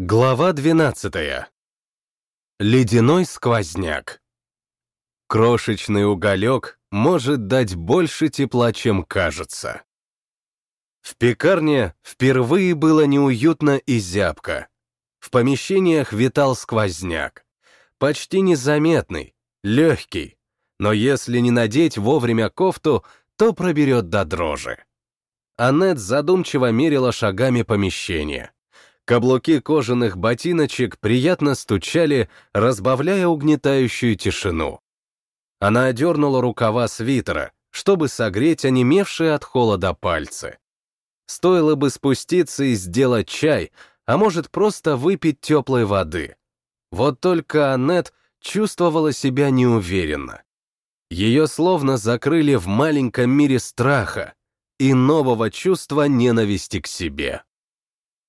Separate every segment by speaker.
Speaker 1: Глава 12. Ледяной сквозняк. Крошечный уголек может дать больше тепла, чем кажется. В пекарне впервые было неуютно и зябко. В помещениях витал сквозняк. Почти незаметный, легкий, но если не надеть вовремя кофту, то проберет до дрожи. Аннет задумчиво мерила шагами помещения. Каблуки кожаных ботиночек приятно стучали, разбавляя угнетающую тишину. Она одернула рукава свитера, чтобы согреть онемевшие от холода пальцы. Стоило бы спуститься и сделать чай, а может просто выпить теплой воды. Вот только Аннет чувствовала себя неуверенно. Ее словно закрыли в маленьком мире страха и нового чувства ненависти к себе.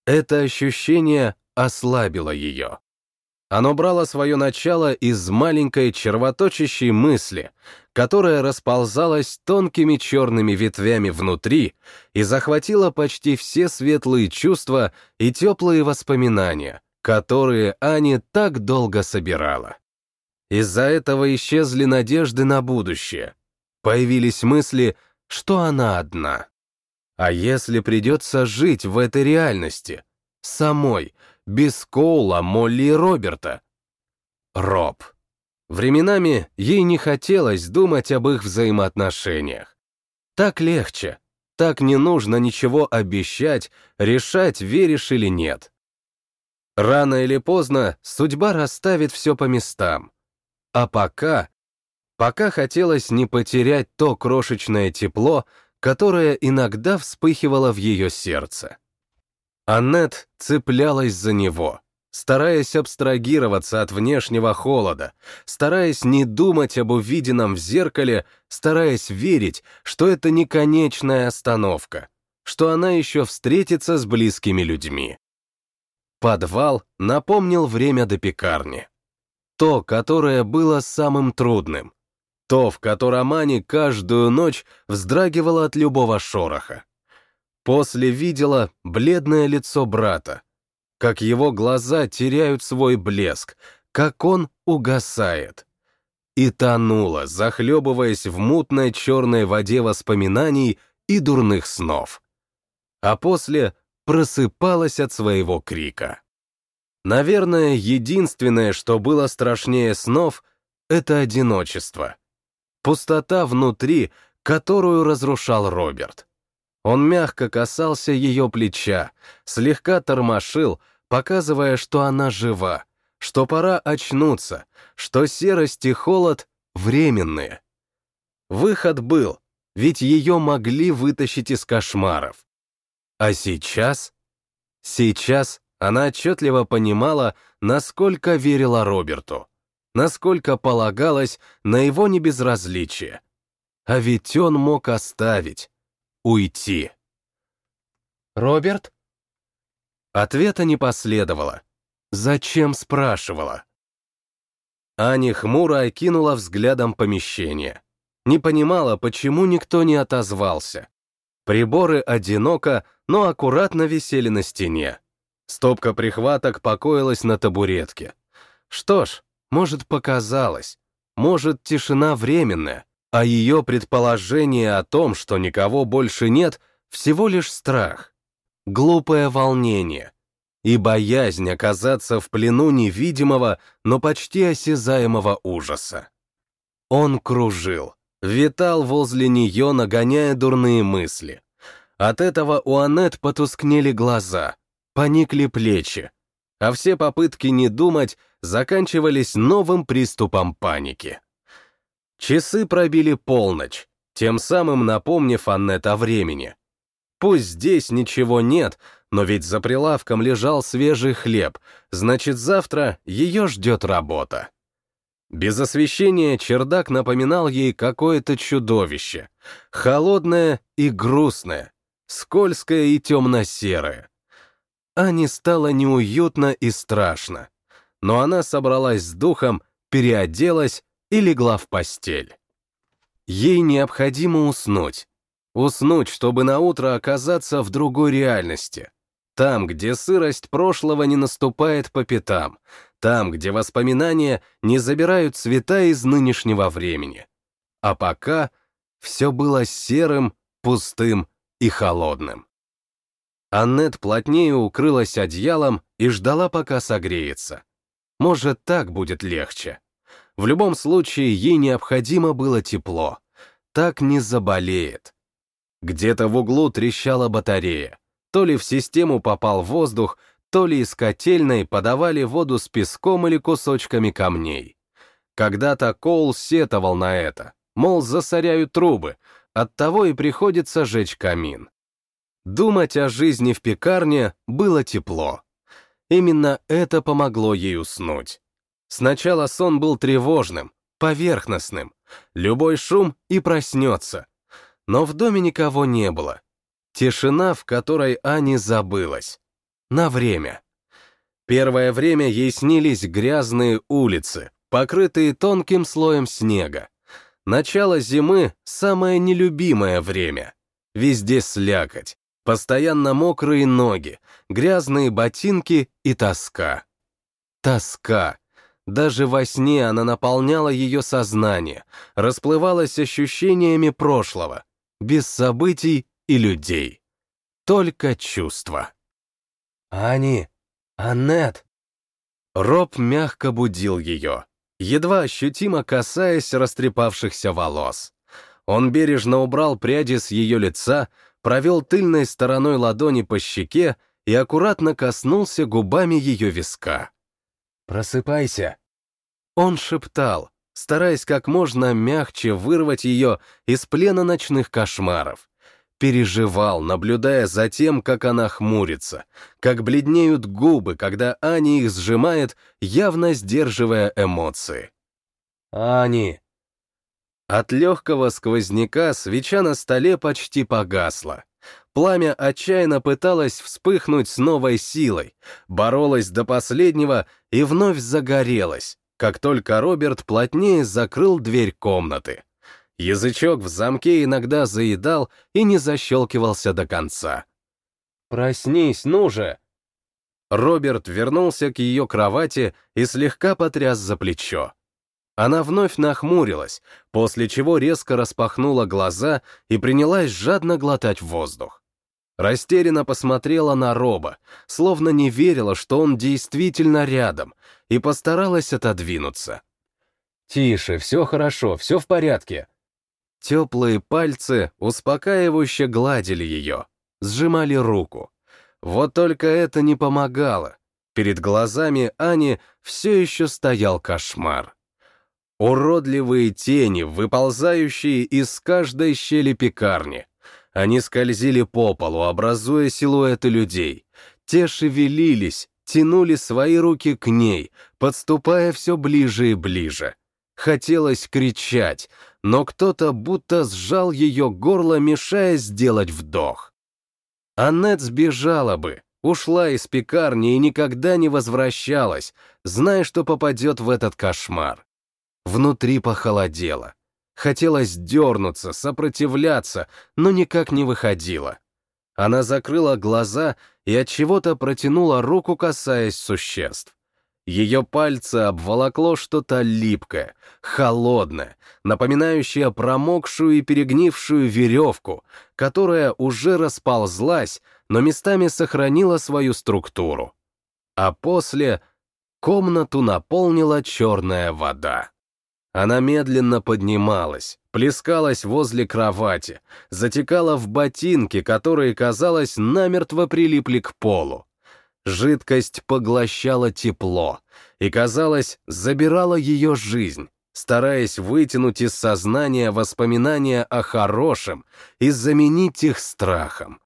Speaker 1: Это ощущение ослабило ее. Оно брало свое начало из маленькой червоточащей мысли, которая расползалась тонкими черными ветвями внутри и захватила почти все светлые чувства и теплые воспоминания, которые Ани так долго собирала. Из-за этого исчезли надежды на будущее. Появились мысли, что она одна. А если придется жить в этой реальности? Самой, без Коула, Молли и Роберта? Роб. Временами ей не хотелось думать об их взаимоотношениях. Так легче, так не нужно ничего обещать, решать, веришь или нет. Рано или поздно судьба расставит все по местам. А пока... Пока хотелось не потерять то крошечное тепло, которая иногда вспыхивала в ее сердце. Аннет цеплялась за него, стараясь абстрагироваться от внешнего холода, стараясь не думать об увиденном в зеркале, стараясь верить, что это не конечная остановка, что она еще встретится с близкими людьми. Подвал напомнил время до пекарни. То, которое было самым трудным, то, в котором Ани каждую ночь вздрагивала от любого шороха. После видела бледное лицо брата, как его глаза теряют свой блеск, как он угасает. И тонула, захлебываясь в мутной черной воде воспоминаний и дурных снов. А после просыпалась от своего крика. Наверное, единственное, что было страшнее снов, это одиночество — Пустота внутри, которую разрушал Роберт. Он мягко касался ее плеча, слегка тормошил, показывая, что она жива, что пора очнуться, что серость и холод временные. Выход был, ведь ее могли вытащить из кошмаров. А сейчас? Сейчас она отчетливо понимала, насколько верила Роберту насколько полагалось на его небезразличие. А ведь он мог оставить, уйти.
Speaker 2: «Роберт?»
Speaker 1: Ответа не последовало. Зачем спрашивала? Аня хмуро окинула взглядом помещение. Не понимала, почему никто не отозвался. Приборы одиноко, но аккуратно висели на стене. Стопка прихваток покоилась на табуретке. Что ж, может, показалось, может, тишина временная, а ее предположение о том, что никого больше нет, всего лишь страх, глупое волнение и боязнь оказаться в плену невидимого, но почти осязаемого ужаса. Он кружил, витал возле нее, нагоняя дурные мысли. От этого у Аннет потускнели глаза, поникли плечи, а все попытки не думать заканчивались новым приступом паники. Часы пробили полночь, тем самым напомнив Аннет о времени. Пусть здесь ничего нет, но ведь за прилавком лежал свежий хлеб, значит, завтра ее ждет работа. Без освещения чердак напоминал ей какое-то чудовище, холодное и грустное, скользкое и темно-серое. Ане стало неуютно и страшно но она собралась с духом, переоделась и легла в постель. Ей необходимо уснуть. Уснуть, чтобы наутро оказаться в другой реальности. Там, где сырость прошлого не наступает по пятам. Там, где воспоминания не забирают цвета из нынешнего времени. А пока все было серым, пустым и холодным. Аннет плотнее укрылась одеялом и ждала, пока согреется. Может, так будет легче. В любом случае, ей необходимо было тепло. Так не заболеет. Где-то в углу трещала батарея. То ли в систему попал воздух, то ли из котельной подавали воду с песком или кусочками камней. Когда-то Коул сетовал на это, мол, засоряют трубы, оттого и приходится жечь камин. Думать о жизни в пекарне было тепло. Именно это помогло ей уснуть. Сначала сон был тревожным, поверхностным. Любой шум и проснется. Но в доме никого не было. Тишина, в которой Ани забылась. На время. Первое время ей снились грязные улицы, покрытые тонким слоем снега. Начало зимы — самое нелюбимое время. Везде слякоть, постоянно мокрые ноги, грязные ботинки и тоска. Тоска. Даже во сне она наполняла ее сознание, расплывалась ощущениями прошлого, без событий и людей. Только чувства. «Ани! Аннет!» Роб мягко будил ее, едва ощутимо касаясь растрепавшихся волос. Он бережно убрал пряди с ее лица, провел тыльной стороной ладони по щеке и аккуратно коснулся губами ее виска. «Просыпайся!» Он шептал, стараясь как можно мягче вырвать ее из плена ночных кошмаров. Переживал, наблюдая за тем, как она хмурится, как бледнеют губы, когда Ани их сжимает, явно сдерживая эмоции. «Ани!» От легкого сквозняка свеча на столе почти погасла. Пламя отчаянно пыталось вспыхнуть с новой силой, боролось до последнего и вновь загорелось, как только Роберт плотнее закрыл дверь комнаты. Язычок в замке иногда заедал и не защелкивался до конца. «Проснись, ну же!» Роберт вернулся к ее кровати и слегка потряс за плечо. Она вновь нахмурилась, после чего резко распахнула глаза и принялась жадно глотать воздух. Растерянно посмотрела на Роба, словно не верила, что он действительно рядом, и постаралась отодвинуться. «Тише, все хорошо, все в порядке». Теплые пальцы успокаивающе гладили ее, сжимали руку. Вот только это не помогало. Перед глазами Ани все еще стоял кошмар. Уродливые тени, выползающие из каждой щели пекарни, они скользили по полу, образуя силуэты людей. Те шевелились, тянули свои руки к ней, подступая все ближе и ближе. Хотелось кричать, но кто-то будто сжал ее горло, мешая сделать вдох. Аннет сбежала бы, ушла из пекарни и никогда не возвращалась, зная, что попадет в этот кошмар. Внутри похолодело. Хотелось дернуться, сопротивляться, но никак не выходило. Она закрыла глаза и от чего-то протянула руку, касаясь существ. Ее пальцы обволокло что-то липкое, холодное, напоминающее промокшую и перегнившую веревку, которая уже расползлась, но местами сохранила свою структуру. А после комнату наполнила черная вода. Она медленно поднималась, плескалась возле кровати, затекала в ботинки, которые, казалось, намертво прилипли к полу. Жидкость поглощала тепло и, казалось, забирала ее жизнь, стараясь вытянуть из сознания воспоминания о хорошем и заменить их страхом.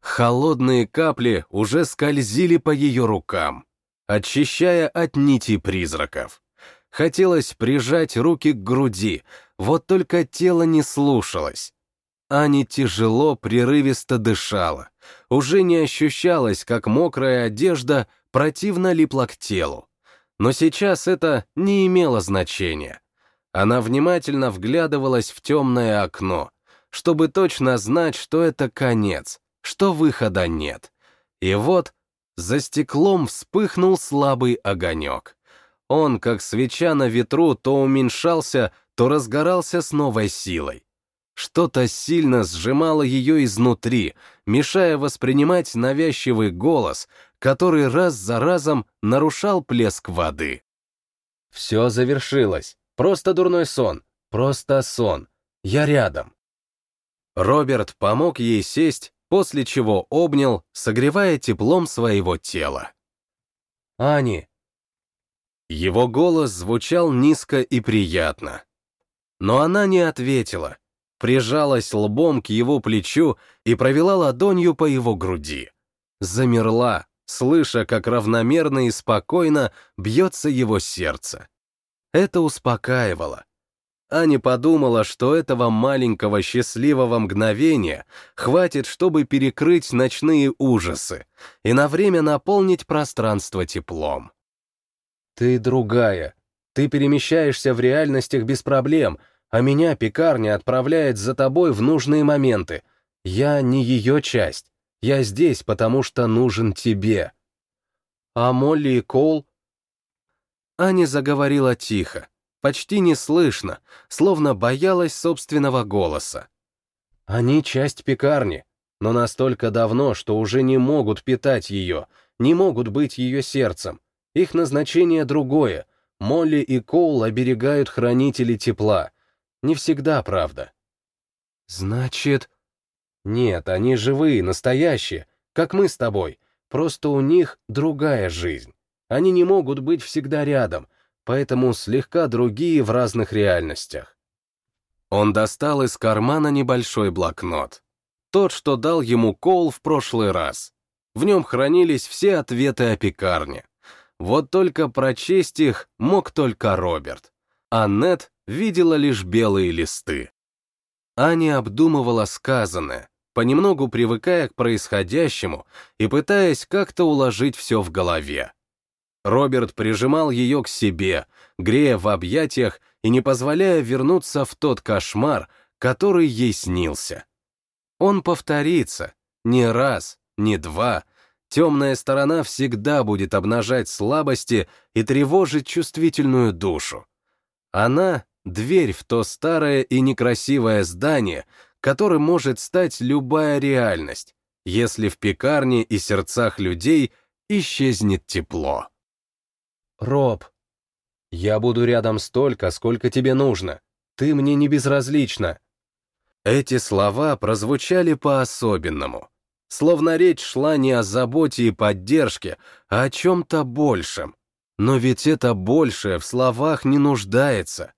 Speaker 1: Холодные капли уже скользили по ее рукам, очищая от нитей призраков. Хотелось прижать руки к груди, вот только тело не слушалось. Ани тяжело, прерывисто дышала. Уже не ощущалось, как мокрая одежда противно липла к телу. Но сейчас это не имело значения. Она внимательно вглядывалась в темное окно, чтобы точно знать, что это конец, что выхода нет. И вот за стеклом вспыхнул слабый огонек. Он, как свеча на ветру, то уменьшался, то разгорался с новой силой. Что-то сильно сжимало ее изнутри, мешая воспринимать навязчивый голос, который раз за разом нарушал плеск воды. Все завершилось. Просто дурной сон. Просто сон. Я рядом. Роберт помог ей сесть, после чего обнял, согревая теплом своего тела. «Ани!» Его голос звучал низко и приятно. Но она не ответила, прижалась лбом к его плечу и провела ладонью по его груди. Замерла, слыша, как равномерно и спокойно бьется его сердце. Это успокаивало. Аня подумала, что этого маленького счастливого мгновения хватит, чтобы перекрыть ночные ужасы и на время наполнить пространство теплом. «Ты другая. Ты перемещаешься в реальностях без проблем, а меня пекарня отправляет за тобой в нужные моменты. Я не ее часть. Я здесь, потому что нужен тебе». «А Молли и Кол?» Аня заговорила тихо, почти неслышно, словно боялась собственного голоса. Они часть пекарни, но настолько давно, что уже не могут питать ее, не могут быть ее сердцем. Их назначение другое. Молли и Коул оберегают хранители тепла. Не всегда, правда. Значит... Нет, они живые, настоящие, как мы с тобой. Просто у них другая жизнь. Они не могут быть всегда рядом, поэтому слегка другие в разных реальностях. Он достал из кармана небольшой блокнот. Тот, что дал ему Коул в прошлый раз. В нем хранились все ответы о пекарне. Вот только прочесть их мог только Роберт. А Нет видела лишь белые листы. Аня обдумывала сказанное, понемногу привыкая к происходящему и пытаясь как-то уложить все в голове. Роберт прижимал ее к себе, грея в объятиях и не позволяя вернуться в тот кошмар, который ей снился. Он повторится, не раз, не два. Темная сторона всегда будет обнажать слабости и тревожить чувствительную душу. Она — дверь в то старое и некрасивое здание, которым может стать любая реальность, если в пекарне и сердцах людей исчезнет тепло. Роб, я буду рядом столько, сколько тебе нужно. Ты мне не безразлична. Эти слова прозвучали по-особенному. Словно речь шла не о заботе и поддержке, а о чем-то большем. Но ведь это большее в словах не нуждается.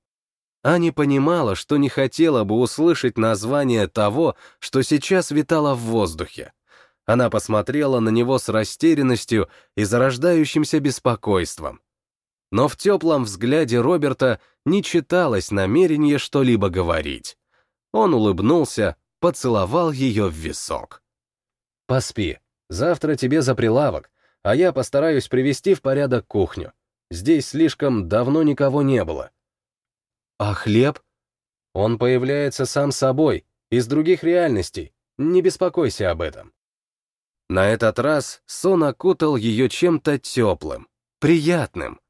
Speaker 1: Аня понимала, что не хотела бы услышать название того, что сейчас витало в воздухе. Она посмотрела на него с растерянностью и зарождающимся беспокойством но в теплом взгляде Роберта не читалось намерение что-либо говорить. Он улыбнулся, поцеловал ее в висок. «Поспи, завтра тебе за прилавок, а я постараюсь привести в порядок кухню. Здесь слишком давно никого не было». «А хлеб?» «Он появляется сам собой, из других реальностей, не беспокойся об этом». На этот раз сон окутал ее чем-то теплым, приятным,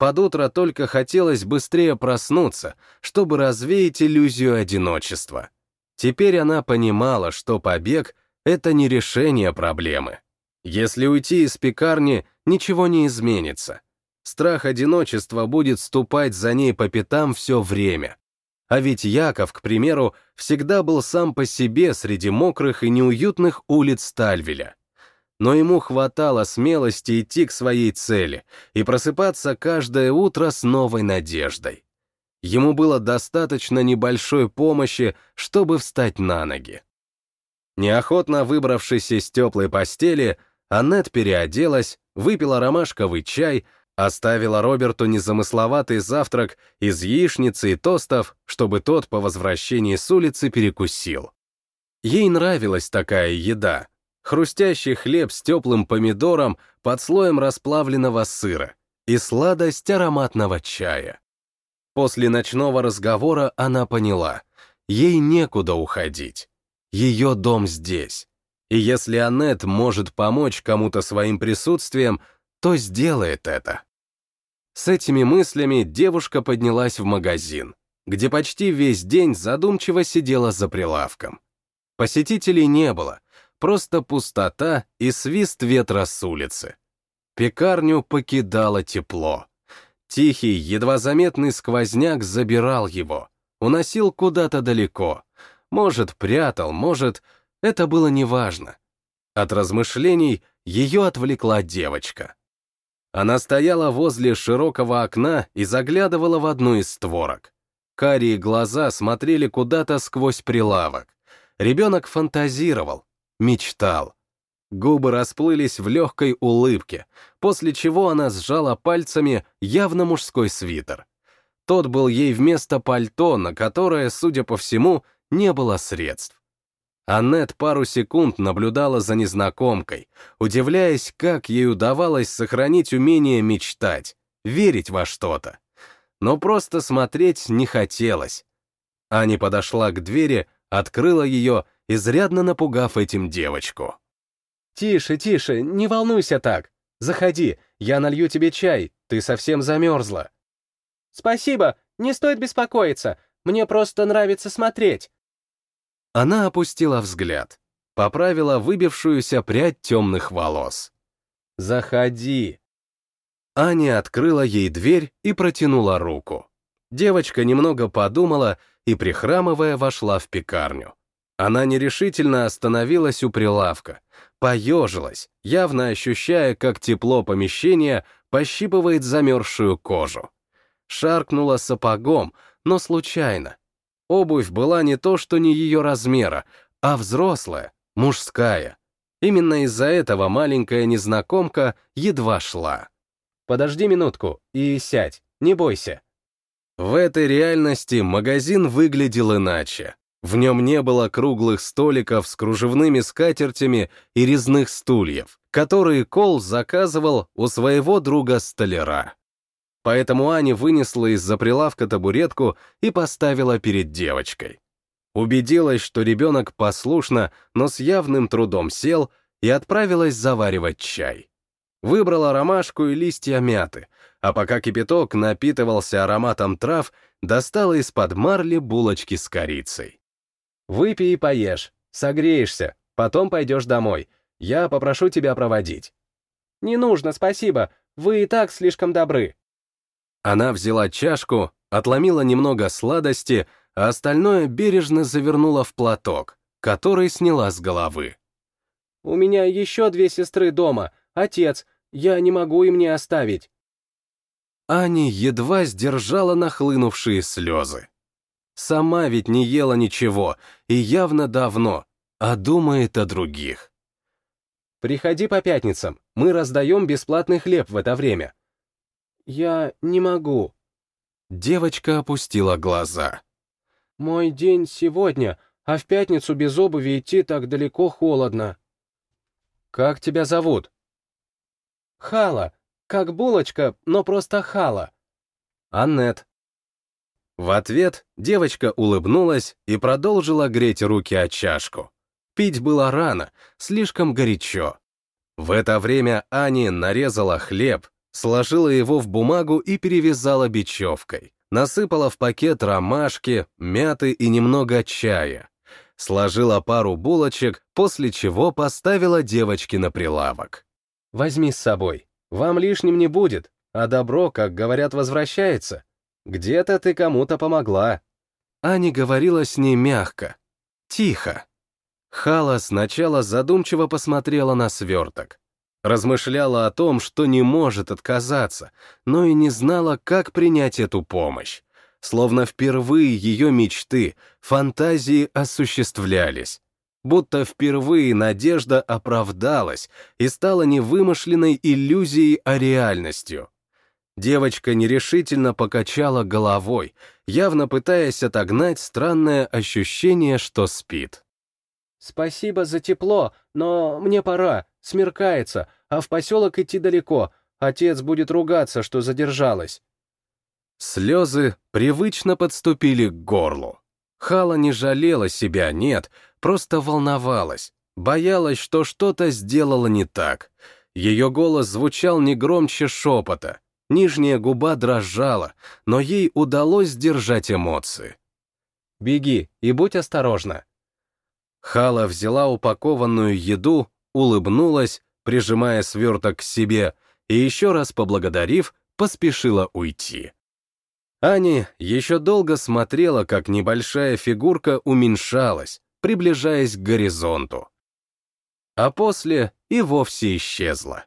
Speaker 1: под утро только хотелось быстрее проснуться, чтобы развеять иллюзию одиночества. Теперь она понимала, что побег — это не решение проблемы. Если уйти из пекарни, ничего не изменится. Страх одиночества будет ступать за ней по пятам все время. А ведь Яков, к примеру, всегда был сам по себе среди мокрых и неуютных улиц Тальвеля но ему хватало смелости идти к своей цели и просыпаться каждое утро с новой надеждой. Ему было достаточно небольшой помощи, чтобы встать на ноги. Неохотно выбравшись из теплой постели, Аннет переоделась, выпила ромашковый чай, оставила Роберту незамысловатый завтрак из яичницы и тостов, чтобы тот по возвращении с улицы перекусил. Ей нравилась такая еда, хрустящий хлеб с теплым помидором под слоем расплавленного сыра и сладость ароматного чая. После ночного разговора она поняла, ей некуда уходить. Ее дом здесь. И если Аннет может помочь кому-то своим присутствием, то сделает это. С этими мыслями девушка поднялась в магазин, где почти весь день задумчиво сидела за прилавком. Посетителей не было, просто пустота и свист ветра с улицы. Пекарню покидало тепло. Тихий, едва заметный сквозняк забирал его, уносил куда-то далеко. Может, прятал, может, это было неважно. От размышлений ее отвлекла девочка. Она стояла возле широкого окна и заглядывала в одну из створок. Карие глаза смотрели куда-то сквозь прилавок. Ребенок фантазировал, мечтал. Губы расплылись в легкой улыбке, после чего она сжала пальцами явно мужской свитер. Тот был ей вместо пальто, на которое, судя по всему, не было средств. Аннет пару секунд наблюдала за незнакомкой, удивляясь, как ей удавалось сохранить умение мечтать, верить во что-то. Но просто смотреть не хотелось. Аня подошла к двери, открыла ее, изрядно напугав этим девочку.
Speaker 2: «Тише, тише, не волнуйся так. Заходи, я налью тебе чай, ты совсем замерзла».
Speaker 3: «Спасибо, не стоит беспокоиться, мне просто нравится смотреть».
Speaker 1: Она опустила взгляд, поправила выбившуюся прядь темных волос. «Заходи». Аня открыла ей дверь и протянула руку. Девочка немного подумала и, прихрамывая, вошла в пекарню. Она нерешительно остановилась у прилавка, поежилась, явно ощущая, как тепло помещения пощипывает замерзшую кожу. Шаркнула сапогом, но случайно, Обувь была не то, что не ее размера, а взрослая, мужская. Именно из-за этого маленькая незнакомка едва шла.
Speaker 2: «Подожди минутку и сядь, не бойся».
Speaker 1: В этой реальности магазин выглядел иначе. В нем не было круглых столиков с кружевными скатертями и резных стульев, которые Кол заказывал у своего друга-столяра. Поэтому Аня вынесла из-за прилавка табуретку и поставила перед девочкой. Убедилась, что ребенок послушно, но с явным трудом сел и отправилась заваривать чай. Выбрала ромашку и листья мяты, а пока кипяток напитывался ароматом трав, достала из-под марли булочки с корицей.
Speaker 2: «Выпей и поешь, согреешься, потом пойдешь домой. Я попрошу тебя проводить».
Speaker 3: «Не нужно, спасибо, вы и так слишком добры»,
Speaker 1: она взяла чашку, отломила немного сладости, а остальное бережно завернула в платок, который сняла с головы.
Speaker 3: «У меня еще две сестры дома. Отец, я не могу им не оставить».
Speaker 1: Аня едва сдержала нахлынувшие слезы. Сама ведь не ела ничего, и явно давно, а думает о других.
Speaker 2: «Приходи по пятницам, мы раздаем бесплатный хлеб в это время.
Speaker 3: «Я не могу».
Speaker 1: Девочка опустила глаза.
Speaker 3: «Мой день сегодня, а в пятницу без обуви идти так далеко холодно».
Speaker 2: «Как тебя зовут?»
Speaker 3: «Хала. Как булочка, но просто Хала».
Speaker 1: «Аннет». В ответ девочка улыбнулась и продолжила греть руки о чашку. Пить было рано, слишком горячо. В это время Ани нарезала хлеб, Сложила его в бумагу и перевязала бечевкой. Насыпала в пакет ромашки, мяты и немного чая. Сложила пару булочек, после чего поставила девочке на прилавок.
Speaker 2: «Возьми с собой. Вам лишним не будет, а добро, как говорят, возвращается. Где-то ты кому-то помогла».
Speaker 1: Аня говорила с ней мягко, тихо. Хала сначала задумчиво посмотрела на сверток, Размышляла о том, что не может отказаться, но и не знала, как принять эту помощь. Словно впервые ее мечты, фантазии осуществлялись. Будто впервые надежда оправдалась и стала невымышленной иллюзией, а реальностью. Девочка нерешительно покачала головой, явно пытаясь отогнать странное ощущение, что спит.
Speaker 3: «Спасибо за тепло, но мне пора, смеркается, а в поселок идти далеко, отец будет ругаться, что задержалась».
Speaker 1: Слезы привычно подступили к горлу. Хала не жалела себя, нет, просто волновалась, Боялась, что что-то сделала не так. Ее голос звучал не громче шепота. Нижняя губа дрожала, но ей удалось сдержать эмоции.
Speaker 2: «Беги и будь осторожна».
Speaker 1: Хала взяла упакованную еду, улыбнулась, прижимая сверток к себе, и еще раз поблагодарив, поспешила уйти. Ани еще долго смотрела, как небольшая фигурка уменьшалась, приближаясь к горизонту. А после и вовсе исчезла.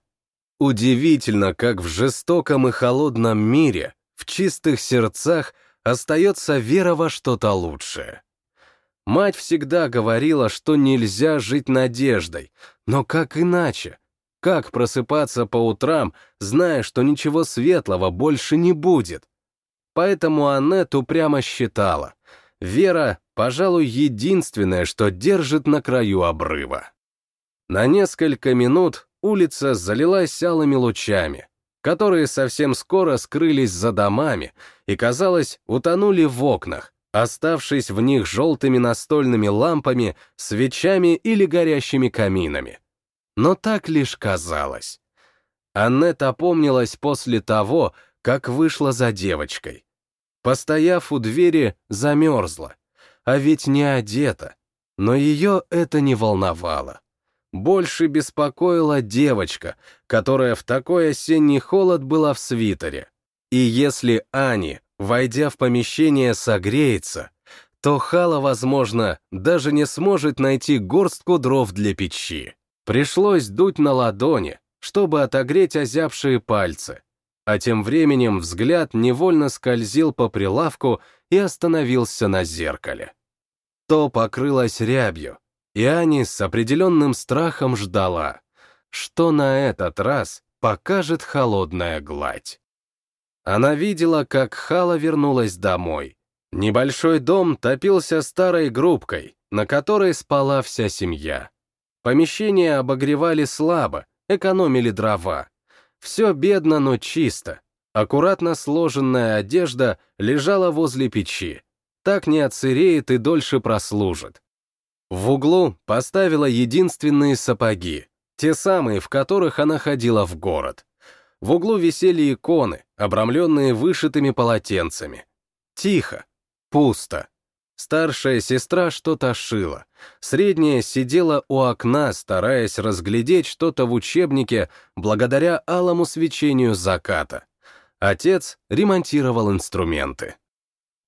Speaker 1: Удивительно, как в жестоком и холодном мире, в чистых сердцах остается вера во что-то лучшее. Мать всегда говорила, что нельзя жить надеждой, но как иначе? Как просыпаться по утрам, зная, что ничего светлого больше не будет? Поэтому Аннет упрямо считала, вера, пожалуй, единственное, что держит на краю обрыва. На несколько минут улица залилась алыми лучами, которые совсем скоро скрылись за домами и, казалось, утонули в окнах, оставшись в них желтыми настольными лампами, свечами или горящими каминами. Но так лишь казалось. Аннет опомнилась после того, как вышла за девочкой. Постояв у двери, замерзла, а ведь не одета, но ее это не волновало. Больше беспокоила девочка, которая в такой осенний холод была в свитере. И если Ани, войдя в помещение, согреется, то Хала, возможно, даже не сможет найти горстку дров для печи. Пришлось дуть на ладони, чтобы отогреть озябшие пальцы. А тем временем взгляд невольно скользил по прилавку и остановился на зеркале. То покрылось рябью, и Ани с определенным страхом ждала, что на этот раз покажет холодная гладь. Она видела, как Хала вернулась домой. Небольшой дом топился старой группкой, на которой спала вся семья. Помещение обогревали слабо, экономили дрова. Все бедно, но чисто. Аккуратно сложенная одежда лежала возле печи. Так не отсыреет и дольше прослужит. В углу поставила единственные сапоги, те самые, в которых она ходила в город. В углу висели иконы, обрамленные вышитыми полотенцами. Тихо, пусто. Старшая сестра что-то шила. Средняя сидела у окна, стараясь разглядеть что-то в учебнике благодаря алому свечению заката. Отец ремонтировал инструменты.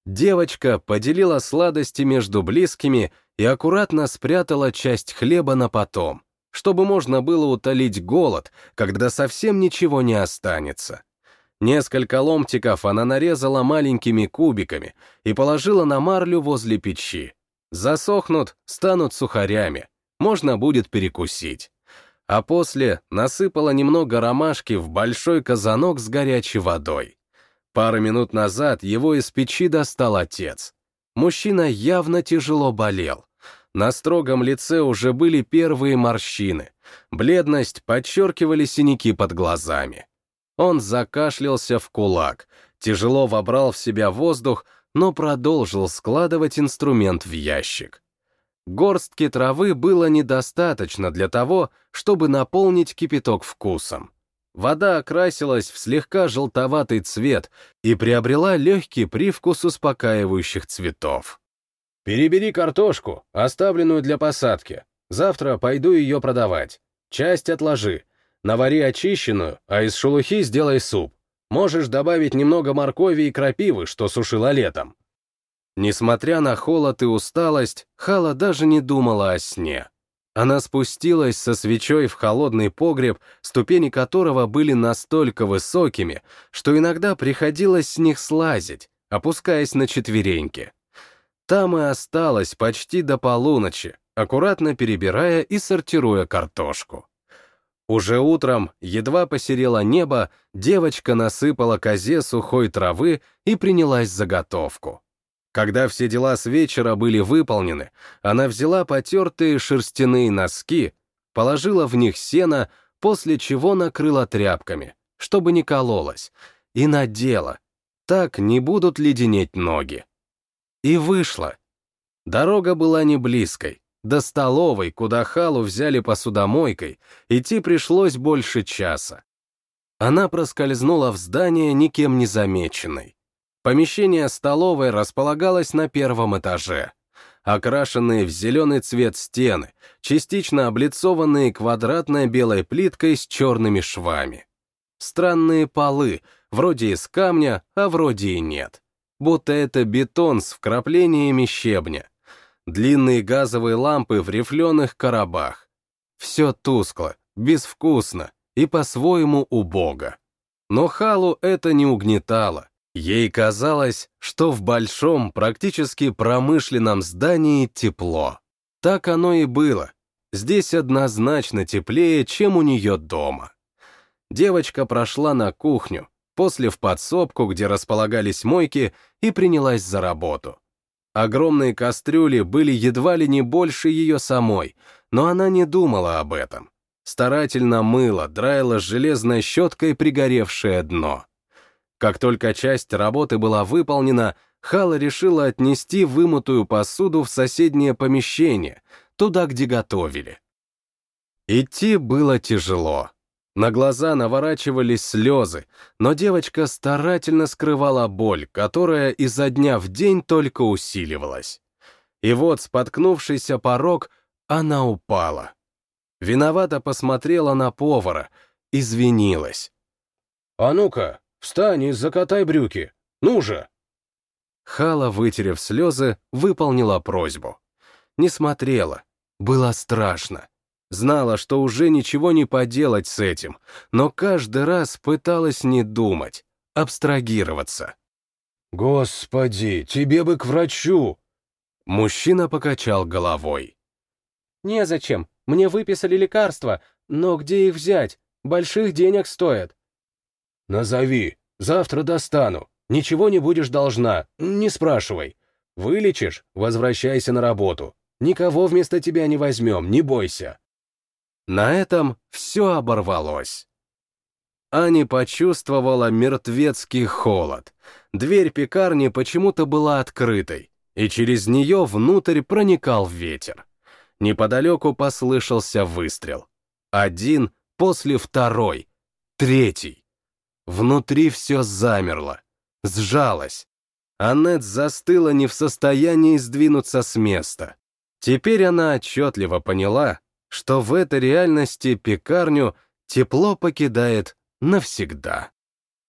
Speaker 1: Девочка поделила сладости между близкими и аккуратно спрятала часть хлеба на потом, чтобы можно было утолить голод, когда совсем ничего не останется. Несколько ломтиков она нарезала маленькими кубиками и положила на марлю возле печи. Засохнут, станут сухарями, можно будет перекусить. А после насыпала немного ромашки в большой казанок с горячей водой. Пару минут назад его из печи достал отец. Мужчина явно тяжело болел. На строгом лице уже были первые морщины. Бледность подчеркивали синяки под глазами. Он закашлялся в кулак, тяжело вобрал в себя воздух, но продолжил складывать инструмент в ящик. Горстки травы было недостаточно для того, чтобы наполнить кипяток вкусом. Вода окрасилась в слегка желтоватый цвет и приобрела легкий привкус успокаивающих цветов.
Speaker 2: «Перебери картошку, оставленную для посадки. Завтра пойду ее продавать. Часть отложи. Навари очищенную, а из шелухи сделай суп. Можешь добавить немного моркови и крапивы, что сушила летом».
Speaker 1: Несмотря на холод и усталость, Хала даже не думала о сне. Она спустилась со свечой в холодный погреб, ступени которого были настолько высокими, что иногда приходилось с них слазить, опускаясь на четвереньки. Там и осталась почти до полуночи, аккуратно перебирая и сортируя картошку. Уже утром, едва посерело небо, девочка насыпала козе сухой травы и принялась заготовку. Когда все дела с вечера были выполнены, она взяла потертые шерстяные носки, положила в них сено, после чего накрыла тряпками, чтобы не кололась, и надела. Так не будут леденеть ноги. И вышла. Дорога была не близкой, До столовой, куда Халу взяли посудомойкой, идти пришлось больше часа. Она проскользнула в здание никем не замеченной. Помещение столовой располагалось на первом этаже. Окрашенные в зеленый цвет стены, частично облицованные квадратной белой плиткой с черными швами. Странные полы, вроде из камня, а вроде и нет. Будто это бетон с вкраплениями щебня. Длинные газовые лампы в рифленых коробах. Все тускло, безвкусно и по-своему убого. Но Халу это не угнетало. Ей казалось, что в большом, практически промышленном здании тепло. Так оно и было. Здесь однозначно теплее, чем у нее дома. Девочка прошла на кухню, после в подсобку, где располагались мойки, и принялась за работу. Огромные кастрюли были едва ли не больше ее самой, но она не думала об этом. Старательно мыла, драила железной щеткой пригоревшее дно. Как только часть работы была выполнена, Хала решила отнести вымытую посуду в соседнее помещение, туда, где готовили. Идти было тяжело. На глаза наворачивались слезы, но девочка старательно скрывала боль, которая изо дня в день только усиливалась. И вот, споткнувшийся порог, она упала. Виновато посмотрела на повара, извинилась.
Speaker 2: «А ну-ка, встань и закатай брюки! Ну же!»
Speaker 1: Хала, вытерев слезы, выполнила просьбу. Не смотрела. Было страшно. Знала, что уже ничего не поделать с этим, но каждый раз пыталась не думать, абстрагироваться.
Speaker 2: «Господи, тебе бы к врачу!»
Speaker 1: Мужчина покачал головой.
Speaker 3: «Незачем, мне выписали лекарства, но где их взять? Больших денег стоят».
Speaker 2: «Назови, завтра достану. Ничего не будешь должна, не спрашивай. Вылечишь, возвращайся на работу. Никого вместо тебя не возьмем, не бойся».
Speaker 1: На этом все оборвалось. Аня почувствовала мертвецкий холод. Дверь пекарни почему-то была открытой, и через нее внутрь проникал ветер. Неподалеку послышался выстрел. Один после второй, третий. Внутри все замерло, сжалось. Аннет застыла не в состоянии сдвинуться с места. Теперь она отчетливо поняла, что в этой реальности пекарню тепло покидает навсегда.